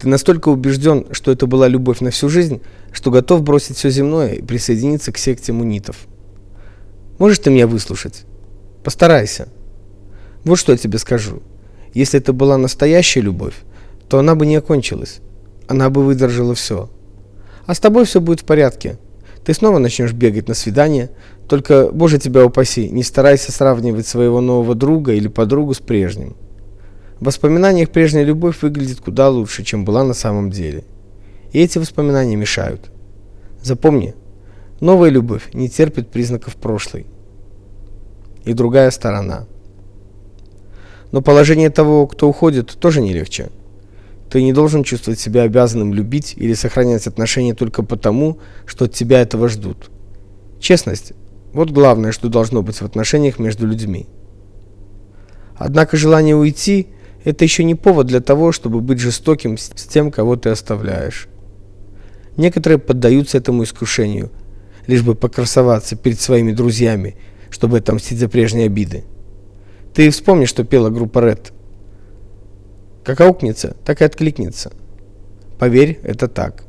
Ты настолько убежден, что это была любовь на всю жизнь, что готов бросить все земное и присоединиться к секте мунитов. Можешь ты меня выслушать? Постарайся. Вот что я тебе скажу. Если это была настоящая любовь, то она бы не окончилась. Она бы выдержала все. А с тобой все будет в порядке. Ты снова начнешь бегать на свидание, только, боже тебя упаси, не старайся сравнивать своего нового друга или подругу с прежним. В воспоминаниях прежняя любовь выглядит куда лучше, чем была на самом деле. И эти воспоминания мешают. Запомни, новая любовь не терпит признаков прошлой. И другая сторона. Но положение того, кто уходит, тоже не легче. Ты не должен чувствовать себя обязанным любить или сохранять отношения только потому, что от тебя этого ждут. Честность вот главное, что должно быть в отношениях между людьми. Однако желание уйти это еще не повод для того, чтобы быть жестоким с тем, кого ты оставляешь. Некоторые поддаются этому искушению, лишь бы покрасоваться перед своими друзьями, чтобы отомстить за прежние обиды. Ты вспомни, что пела группа Red. Как аукнется, так и откликнется. Поверь, это так.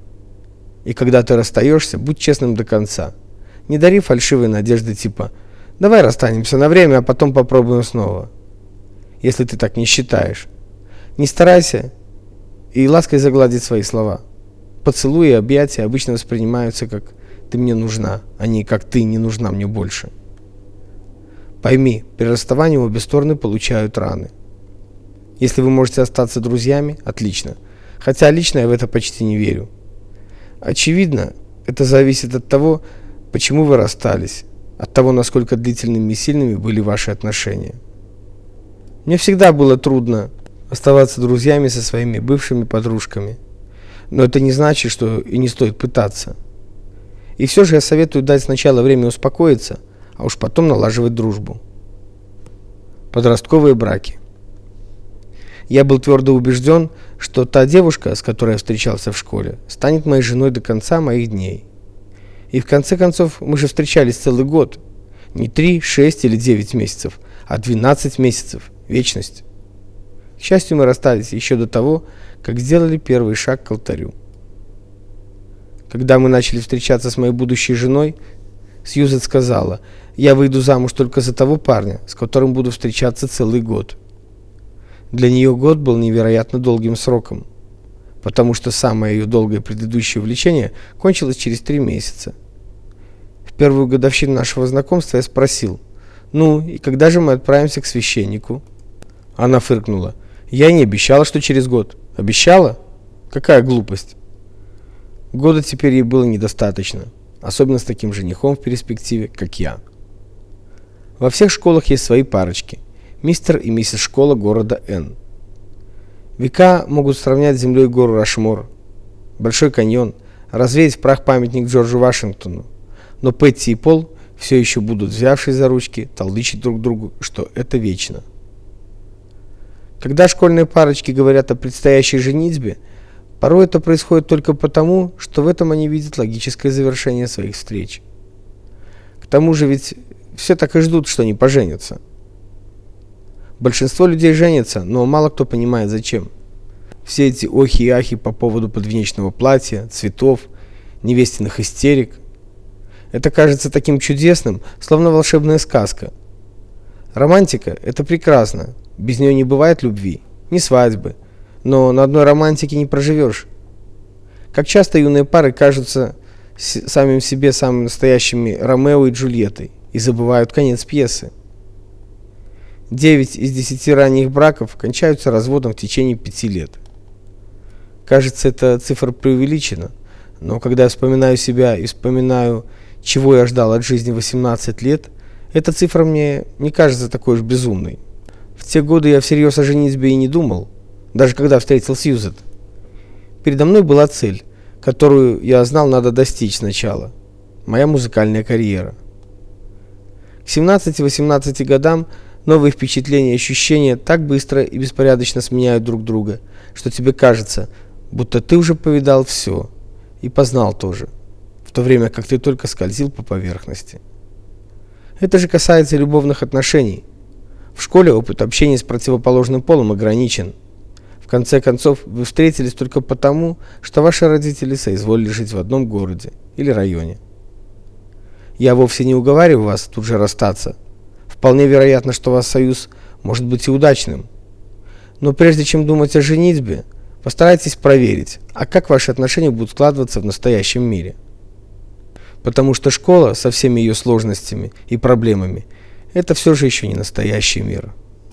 И когда ты расстаешься, будь честным до конца. Не дари фальшивые надежды типа «давай расстанемся на время, а потом попробуем снова» если ты так не считаешь. Не старайся и лаской загладить свои слова. Поцелуи и объятия обычно воспринимаются как «ты мне нужна», а не как «ты не нужна мне больше». Пойми, при расставании обе стороны получают раны. Если вы можете остаться друзьями, отлично. Хотя лично я в это почти не верю. Очевидно, это зависит от того, почему вы расстались, от того, насколько длительными и сильными были ваши отношения. Мне всегда было трудно оставаться друзьями со своими бывшими подружками. Но это не значит, что и не стоит пытаться. И все же я советую дать сначала время успокоиться, а уж потом налаживать дружбу. Подростковые браки. Я был твердо убежден, что та девушка, с которой я встречался в школе, станет моей женой до конца моих дней. И в конце концов, мы же встречались целый год. Не три, шесть или девять месяцев, а 12 месяцев вечность. К счастью, мы расстались еще до того, как сделали первый шаг к алтарю. Когда мы начали встречаться с моей будущей женой, Сьюзет сказала, я выйду замуж только за того парня, с которым буду встречаться целый год. Для нее год был невероятно долгим сроком, потому что самое ее долгое предыдущее влечение кончилось через три месяца. В первую годовщину нашего знакомства я спросил, ну и когда же мы отправимся к священнику? Она фыркнула. Я не обещала, что через год. Обещала? Какая глупость. Года теперь ей было недостаточно, особенно с таким женихом в перспективе, как я. Во всех школах есть свои парочки. Мистер и миссис школа города Н. Века могут сравнять с землей гору Рашмор, Большой каньон, развеять в прах памятник Джорджу Вашингтону. Но Пэтти и Пол все еще будут, взявшись за ручки, толдычить друг другу, что это вечно. Когда школьные парочки говорят о предстоящей женитьбе, порой это происходит только потому, что в этом они видят логическое завершение своих встреч. К тому же ведь все так и ждут, что они поженятся. Большинство людей женятся, но мало кто понимает зачем. Все эти охи и ахи по поводу подвенечного платья, цветов, невестиных истерик. Это кажется таким чудесным, словно волшебная сказка. Романтика это прекрасно, без нее не бывает любви, ни свадьбы. Но на одной романтике не проживешь. Как часто юные пары кажутся самим себе самыми настоящими Ромео и Джульеттой и забывают конец пьесы. Девять из десяти ранних браков кончаются разводом в течение пяти лет. Кажется, эта цифра преувеличена, но когда я вспоминаю себя и вспоминаю, чего я ждал от жизни 18 лет, эта цифра мне не кажется такой уж безумной. В те годы я всерьез о женитьбе и не думал, даже когда встретил Сьюзет. Передо мной была цель, которую я знал надо достичь сначала. Моя музыкальная карьера. К 17-18 годам новые впечатления и ощущения так быстро и беспорядочно сменяют друг друга, что тебе кажется, будто ты уже повидал все и познал тоже, в то время как ты только скользил по поверхности. Это же касается любовных отношений. В школе опыт общения с противоположным полом ограничен. В конце концов, вы встретились только потому, что ваши родители соизволили жить в одном городе или районе. Я вовсе не уговариваю вас тут же расстаться. Вполне вероятно, что ваш союз может быть и удачным. Но прежде чем думать о женитьбе, постарайтесь проверить, а как ваши отношения будут складываться в настоящем мире. Потому что школа со всеми ее сложностями и проблемами это все же еще не настоящий мир.